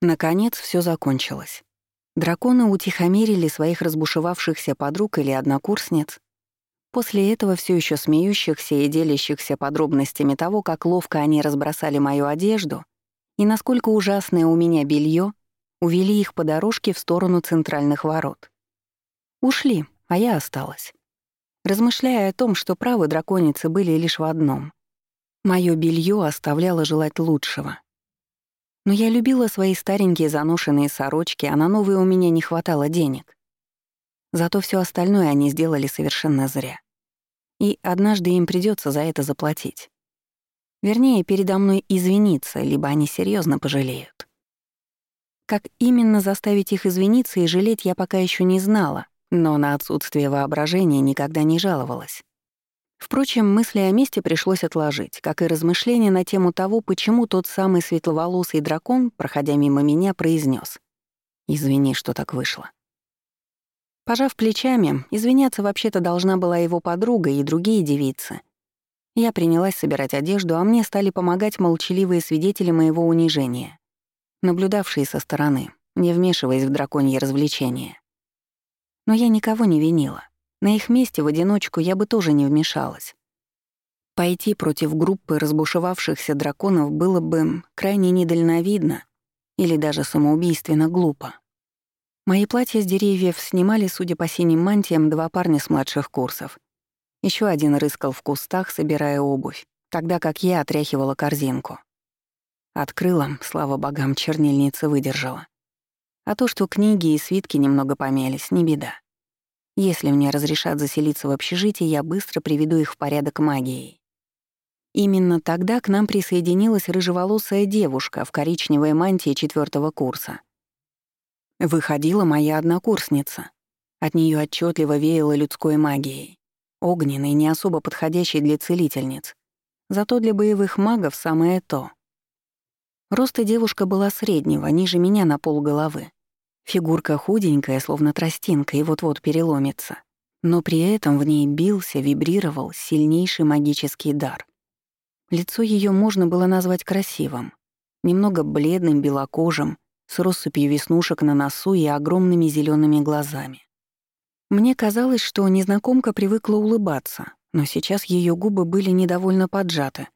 Наконец все закончилось. Драконы утихомирили своих разбушевавшихся подруг или однокурсниц. После этого все еще смеющихся и делящихся подробностями того, как ловко они разбросали мою одежду и насколько ужасное у меня белье, увели их по дорожке в сторону центральных ворот. Ушли, а я осталась. Размышляя о том, что правы драконицы были лишь в одном. Моё белье оставляло желать лучшего. Но я любила свои старенькие заношенные сорочки, а на новые у меня не хватало денег. Зато все остальное они сделали совершенно зря. И однажды им придется за это заплатить. Вернее, передо мной извиниться, либо они серьезно пожалеют. Как именно заставить их извиниться и жалеть, я пока еще не знала, но на отсутствие воображения никогда не жаловалась. Впрочем, мысли о месте пришлось отложить, как и размышления на тему того, почему тот самый светловолосый дракон, проходя мимо меня, произнес: «Извини, что так вышло». Пожав плечами, извиняться вообще-то должна была его подруга и другие девицы. Я принялась собирать одежду, а мне стали помогать молчаливые свидетели моего унижения, наблюдавшие со стороны, не вмешиваясь в драконье развлечения. Но я никого не винила. На их месте в одиночку я бы тоже не вмешалась. Пойти против группы разбушевавшихся драконов было бы крайне недальновидно или даже самоубийственно глупо. Мои платья с деревьев снимали, судя по синим мантиям, два парня с младших курсов. Еще один рыскал в кустах, собирая обувь, тогда как я отряхивала корзинку. Открыла, слава богам, чернильница выдержала. А то, что книги и свитки немного помялись, не беда. Если мне разрешат заселиться в общежитие, я быстро приведу их в порядок магией. Именно тогда к нам присоединилась рыжеволосая девушка в коричневой мантии четвертого курса. Выходила моя однокурсница. От нее отчетливо веяло людской магией. Огненной, не особо подходящей для целительниц. Зато для боевых магов самое то. Роста девушка была среднего, ниже меня на пол головы. Фигурка худенькая, словно тростинка, и вот-вот переломится. Но при этом в ней бился, вибрировал сильнейший магический дар. Лицо ее можно было назвать красивым. Немного бледным, белокожим, с россыпью веснушек на носу и огромными зелеными глазами. Мне казалось, что незнакомка привыкла улыбаться, но сейчас ее губы были недовольно поджаты.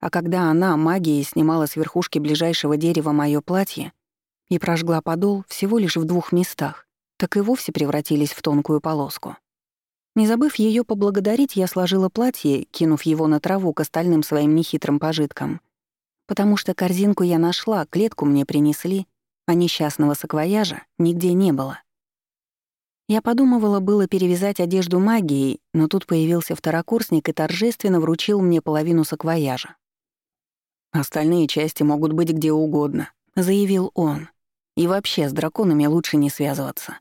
А когда она магией снимала с верхушки ближайшего дерева мое платье, и прожгла подол всего лишь в двух местах, так и вовсе превратились в тонкую полоску. Не забыв ее поблагодарить, я сложила платье, кинув его на траву к остальным своим нехитрым пожиткам. Потому что корзинку я нашла, клетку мне принесли, а несчастного саквояжа нигде не было. Я подумывала было перевязать одежду магией, но тут появился второкурсник и торжественно вручил мне половину саквояжа. «Остальные части могут быть где угодно», — заявил он. И вообще с драконами лучше не связываться.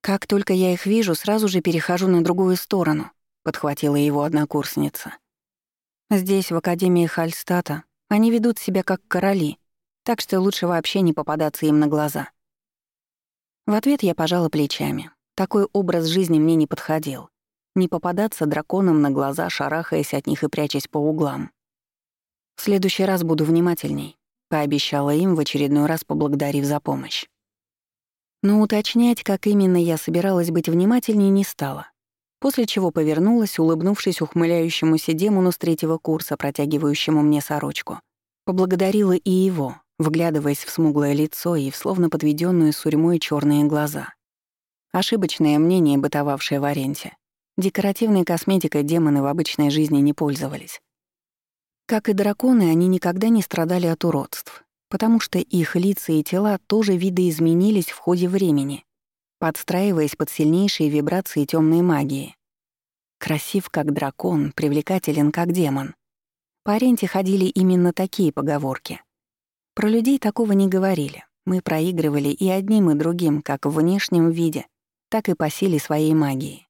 Как только я их вижу, сразу же перехожу на другую сторону, подхватила его однокурсница. Здесь, в Академии Хальстата, они ведут себя как короли, так что лучше вообще не попадаться им на глаза. В ответ я пожала плечами. Такой образ жизни мне не подходил. Не попадаться драконам на глаза, шарахаясь от них и прячась по углам. В следующий раз буду внимательней, пообещала им в очередной раз, поблагодарив за помощь. Но уточнять, как именно я собиралась быть внимательней, не стала. После чего повернулась, улыбнувшись ухмыляющемуся демону с третьего курса, протягивающему мне сорочку. Поблагодарила и его, вглядываясь в смуглое лицо и в словно подведенную сурьмой черные глаза. Ошибочное мнение, бытовавшее в Аренте. Декоративной косметикой демоны в обычной жизни не пользовались. Как и драконы, они никогда не страдали от уродств, потому что их лица и тела тоже видоизменились в ходе времени, подстраиваясь под сильнейшие вибрации темной магии. Красив как дракон, привлекателен как демон. По аренте ходили именно такие поговорки. Про людей такого не говорили. Мы проигрывали и одним, и другим, как в внешнем виде, так и по силе своей магии.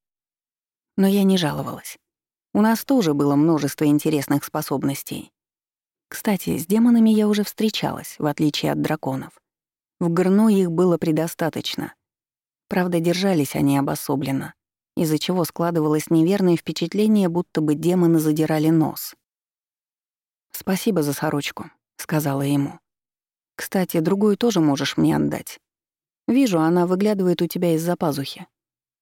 Но я не жаловалась. У нас тоже было множество интересных способностей. Кстати, с демонами я уже встречалась, в отличие от драконов. В Горно их было предостаточно. Правда, держались они обособленно, из-за чего складывалось неверное впечатление, будто бы демоны задирали нос. «Спасибо за сорочку», — сказала ему. Кстати, другую тоже можешь мне отдать. Вижу, она выглядывает у тебя из-за пазухи.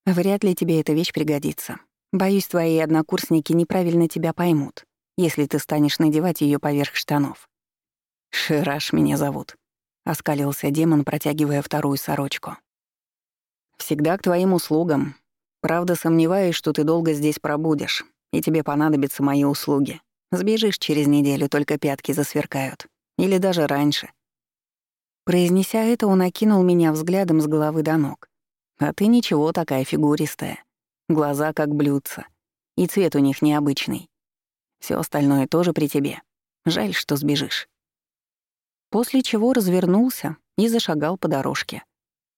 Вряд ли тебе эта вещь пригодится. Боюсь, твои однокурсники неправильно тебя поймут, если ты станешь надевать ее поверх штанов. Шираш меня зовут, оскалился демон, протягивая вторую сорочку. Всегда к твоим услугам. Правда, сомневаюсь, что ты долго здесь пробудешь, и тебе понадобятся мои услуги. Сбежишь через неделю, только пятки засверкают. Или даже раньше. Произнеся это, он окинул меня взглядом с головы до ног. А ты ничего такая фигуристая. Глаза как блюдца. И цвет у них необычный. Все остальное тоже при тебе. Жаль, что сбежишь. После чего развернулся и зашагал по дорожке.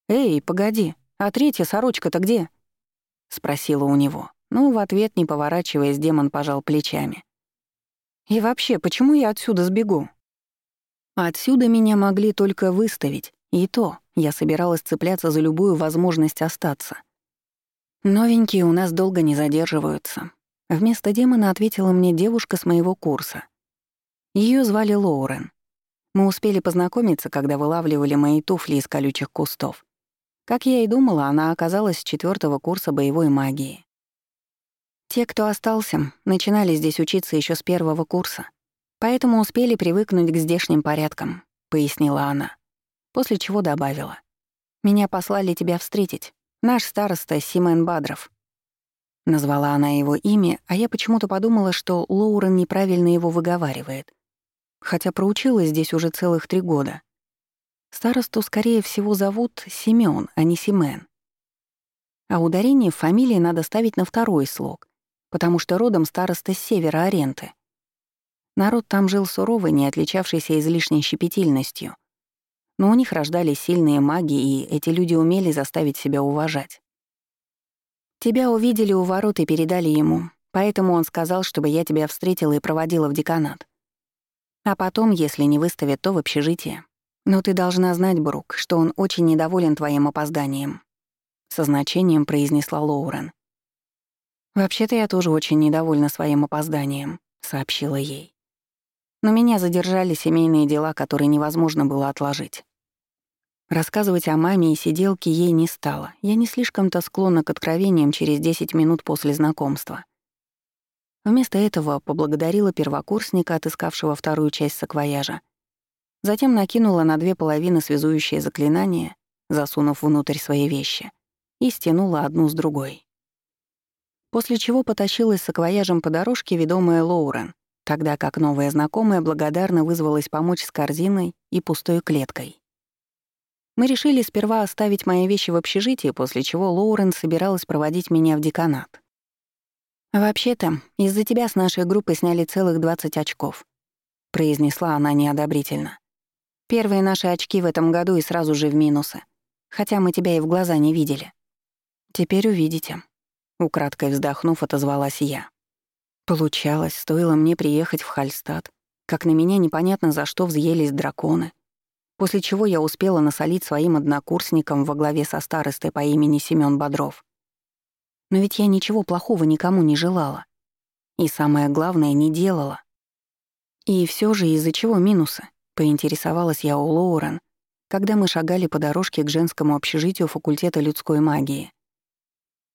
«Эй, погоди, а третья сорочка-то где?» — спросила у него. Но в ответ, не поворачиваясь, демон пожал плечами. «И вообще, почему я отсюда сбегу?» Отсюда меня могли только выставить, и то я собиралась цепляться за любую возможность остаться. «Новенькие у нас долго не задерживаются». Вместо демона ответила мне девушка с моего курса. Ее звали Лоурен. Мы успели познакомиться, когда вылавливали мои туфли из колючих кустов. Как я и думала, она оказалась с четвертого курса боевой магии. Те, кто остался, начинали здесь учиться еще с первого курса, поэтому успели привыкнуть к здешним порядкам, пояснила она, после чего добавила. Меня послали тебя встретить. Наш староста Симен Бадров. Назвала она его имя, а я почему-то подумала, что Лоурен неправильно его выговаривает. Хотя проучилась здесь уже целых три года. Старосту, скорее всего, зовут Семён, а не Симен. А ударение в фамилии надо ставить на второй слог, потому что родом староста с севера Аренты. Народ там жил суровый, не отличавшийся излишней щепетильностью. Но у них рождались сильные маги, и эти люди умели заставить себя уважать. Тебя увидели у ворот и передали ему, поэтому он сказал, чтобы я тебя встретила и проводила в деканат. А потом, если не выставят, то в общежитие. Но ты должна знать, Брук, что он очень недоволен твоим опозданием. Со значением произнесла Лоурен. «Вообще-то я тоже очень недовольна своим опозданием», — сообщила ей. «Но меня задержали семейные дела, которые невозможно было отложить». Рассказывать о маме и сиделке ей не стало. Я не слишком-то склонна к откровениям через 10 минут после знакомства. Вместо этого поблагодарила первокурсника, отыскавшего вторую часть саквояжа. Затем накинула на две половины связующее заклинание, засунув внутрь свои вещи, и стянула одну с другой после чего потащилась с акваяжем по дорожке, ведомая Лоурен, тогда как новая знакомая благодарно вызвалась помочь с корзиной и пустой клеткой. Мы решили сперва оставить мои вещи в общежитии, после чего Лоурен собиралась проводить меня в деканат. «Вообще-то, из-за тебя с нашей группы сняли целых 20 очков», — произнесла она неодобрительно. «Первые наши очки в этом году и сразу же в минусы, хотя мы тебя и в глаза не видели. Теперь увидите», Украдкой вздохнув, отозвалась я. Получалось, стоило мне приехать в Хальстад, как на меня непонятно за что взъелись драконы, после чего я успела насолить своим однокурсникам во главе со старостой по имени Семён Бодров. Но ведь я ничего плохого никому не желала. И самое главное, не делала. И все же из-за чего минусы? Поинтересовалась я у Лоурен, когда мы шагали по дорожке к женскому общежитию факультета людской магии.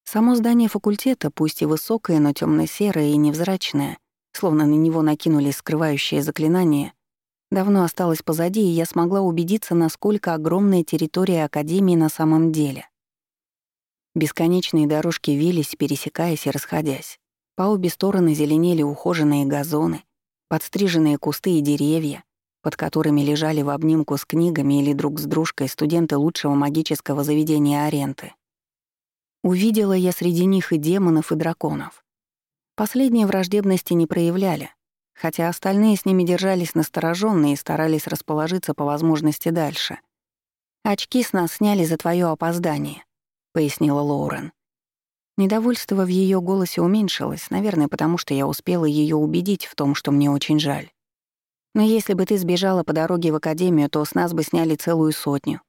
Само здание факультета, пусть и высокое, но темно серое и невзрачное, словно на него накинули скрывающее заклинание, давно осталось позади, и я смогла убедиться, насколько огромная территория Академии на самом деле. Бесконечные дорожки вились, пересекаясь и расходясь. По обе стороны зеленели ухоженные газоны, подстриженные кусты и деревья, под которыми лежали в обнимку с книгами или друг с дружкой студенты лучшего магического заведения Аренты. Увидела я среди них и демонов, и драконов. Последние враждебности не проявляли, хотя остальные с ними держались настороженно и старались расположиться по возможности дальше. «Очки с нас сняли за твое опоздание», — пояснила Лоурен. Недовольство в ее голосе уменьшилось, наверное, потому что я успела ее убедить в том, что мне очень жаль. Но если бы ты сбежала по дороге в академию, то с нас бы сняли целую сотню.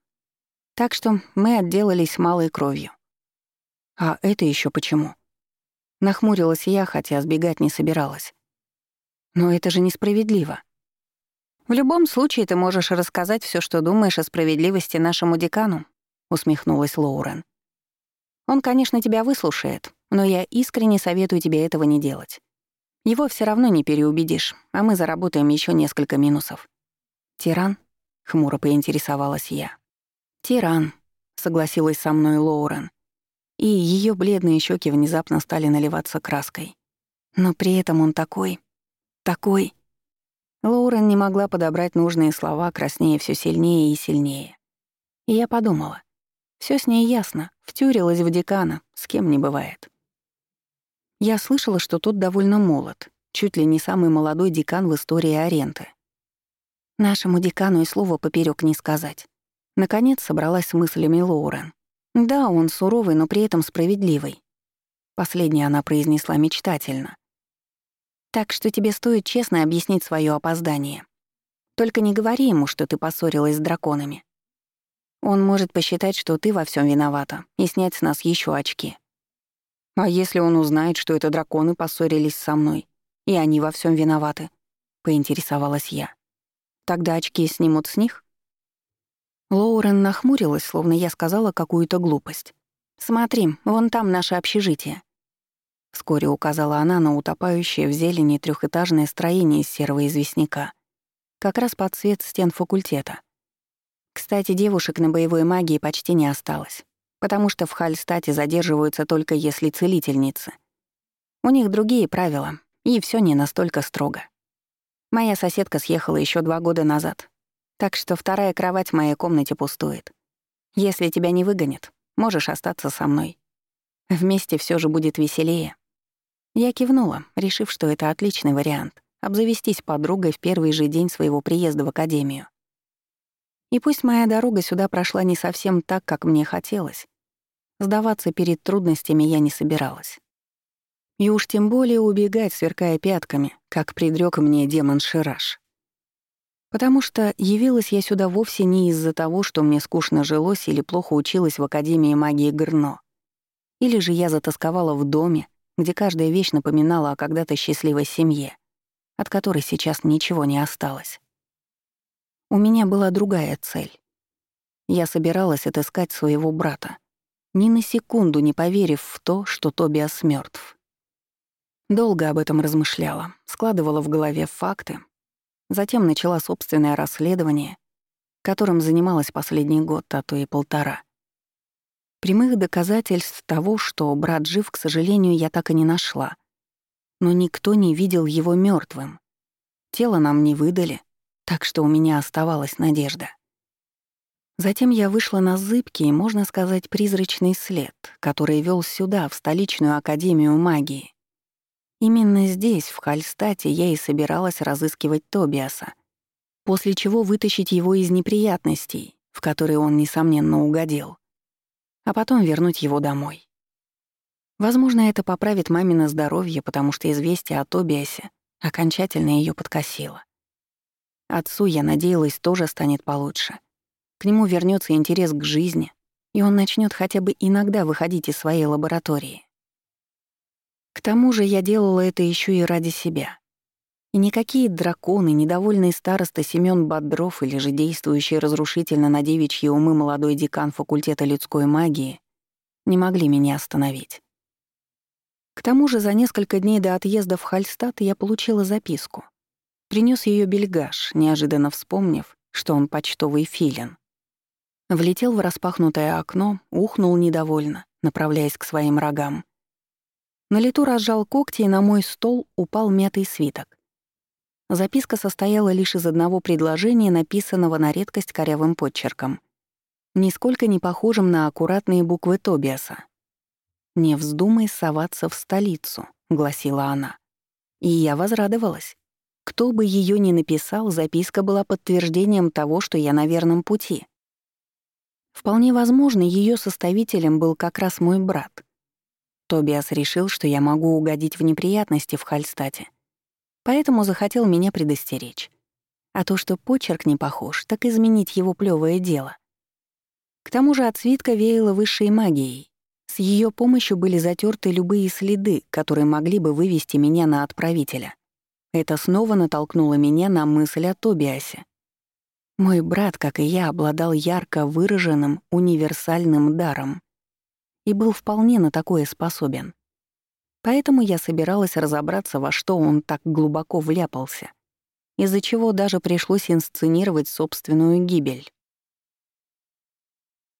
Так что мы отделались малой кровью. А это еще почему? Нахмурилась я, хотя сбегать не собиралась. Но это же несправедливо. В любом случае ты можешь рассказать все, что думаешь о справедливости нашему декану, усмехнулась Лоурен. Он, конечно, тебя выслушает, но я искренне советую тебе этого не делать. Его все равно не переубедишь, а мы заработаем еще несколько минусов. Тиран? хмуро поинтересовалась я. Тиран, согласилась со мной Лоурен. И ее бледные щеки внезапно стали наливаться краской. Но при этом он такой, такой. Лоурен не могла подобрать нужные слова, краснее все сильнее и сильнее. И я подумала, все с ней ясно, втюрилась в декана, с кем не бывает. Я слышала, что тот довольно молод, чуть ли не самый молодой декан в истории Аренты. Нашему декану и слова поперек не сказать. Наконец собралась с мыслями Лоурен. Да, он суровый, но при этом справедливый. Последнее она произнесла мечтательно. Так что тебе стоит честно объяснить свое опоздание. Только не говори ему, что ты поссорилась с драконами. Он может посчитать, что ты во всем виновата, и снять с нас еще очки. А если он узнает, что это драконы поссорились со мной, и они во всем виноваты? Поинтересовалась я. Тогда очки снимут с них? Лоурен нахмурилась, словно я сказала какую-то глупость. «Смотри, вон там наше общежитие». Вскоре указала она на утопающее в зелени трехэтажное строение из серого известняка, как раз под цвет стен факультета. Кстати, девушек на боевой магии почти не осталось, потому что в Хальстате задерживаются только если целительницы. У них другие правила, и все не настолько строго. Моя соседка съехала еще два года назад, так что вторая кровать в моей комнате пустует. Если тебя не выгонят, можешь остаться со мной. Вместе все же будет веселее. Я кивнула, решив, что это отличный вариант — обзавестись подругой в первый же день своего приезда в академию. И пусть моя дорога сюда прошла не совсем так, как мне хотелось, сдаваться перед трудностями я не собиралась. И уж тем более убегать, сверкая пятками, как предрёк мне демон Шираж. Потому что явилась я сюда вовсе не из-за того, что мне скучно жилось или плохо училась в Академии магии Горно. Или же я затасковала в доме, где каждая вещь напоминала о когда-то счастливой семье, от которой сейчас ничего не осталось. У меня была другая цель. Я собиралась отыскать своего брата, ни на секунду не поверив в то, что Тобиас мертв. Долго об этом размышляла, складывала в голове факты, Затем начала собственное расследование, которым занималась последний год, а то и полтора. Прямых доказательств того, что брат жив, к сожалению, я так и не нашла. Но никто не видел его мертвым. Тело нам не выдали, так что у меня оставалась надежда. Затем я вышла на зыбкий, можно сказать, призрачный след, который вел сюда, в столичную академию магии. Именно здесь, в Хальстате, я и собиралась разыскивать Тобиаса, после чего вытащить его из неприятностей, в которые он, несомненно, угодил, а потом вернуть его домой. Возможно, это поправит мамино здоровье, потому что известие о Тобиасе окончательно ее подкосило. Отцу, я надеялась, тоже станет получше. К нему вернется интерес к жизни, и он начнет хотя бы иногда выходить из своей лаборатории. К тому же я делала это еще и ради себя. И никакие драконы, недовольный староста Семён Бодров или же действующий разрушительно на девичьи умы молодой декан факультета людской магии не могли меня остановить. К тому же за несколько дней до отъезда в Хальстад я получила записку. Принес ее бельгаш, неожиданно вспомнив, что он почтовый филин. Влетел в распахнутое окно, ухнул недовольно, направляясь к своим рогам. На лету разжал когти, и на мой стол упал мятый свиток. Записка состояла лишь из одного предложения, написанного на редкость корявым подчерком, нисколько не похожим на аккуратные буквы Тобиаса. «Не вздумай соваться в столицу», — гласила она. И я возрадовалась. Кто бы ее ни написал, записка была подтверждением того, что я на верном пути. Вполне возможно, ее составителем был как раз мой брат — Тобиас решил, что я могу угодить в неприятности в Хальстате. Поэтому захотел меня предостеречь. А то, что почерк не похож, так изменить его плевое дело. К тому же от свитка веяло высшей магией. С ее помощью были затерты любые следы, которые могли бы вывести меня на отправителя. Это снова натолкнуло меня на мысль о Тобиасе. Мой брат, как и я, обладал ярко выраженным универсальным даром и был вполне на такое способен. Поэтому я собиралась разобраться, во что он так глубоко вляпался, из-за чего даже пришлось инсценировать собственную гибель.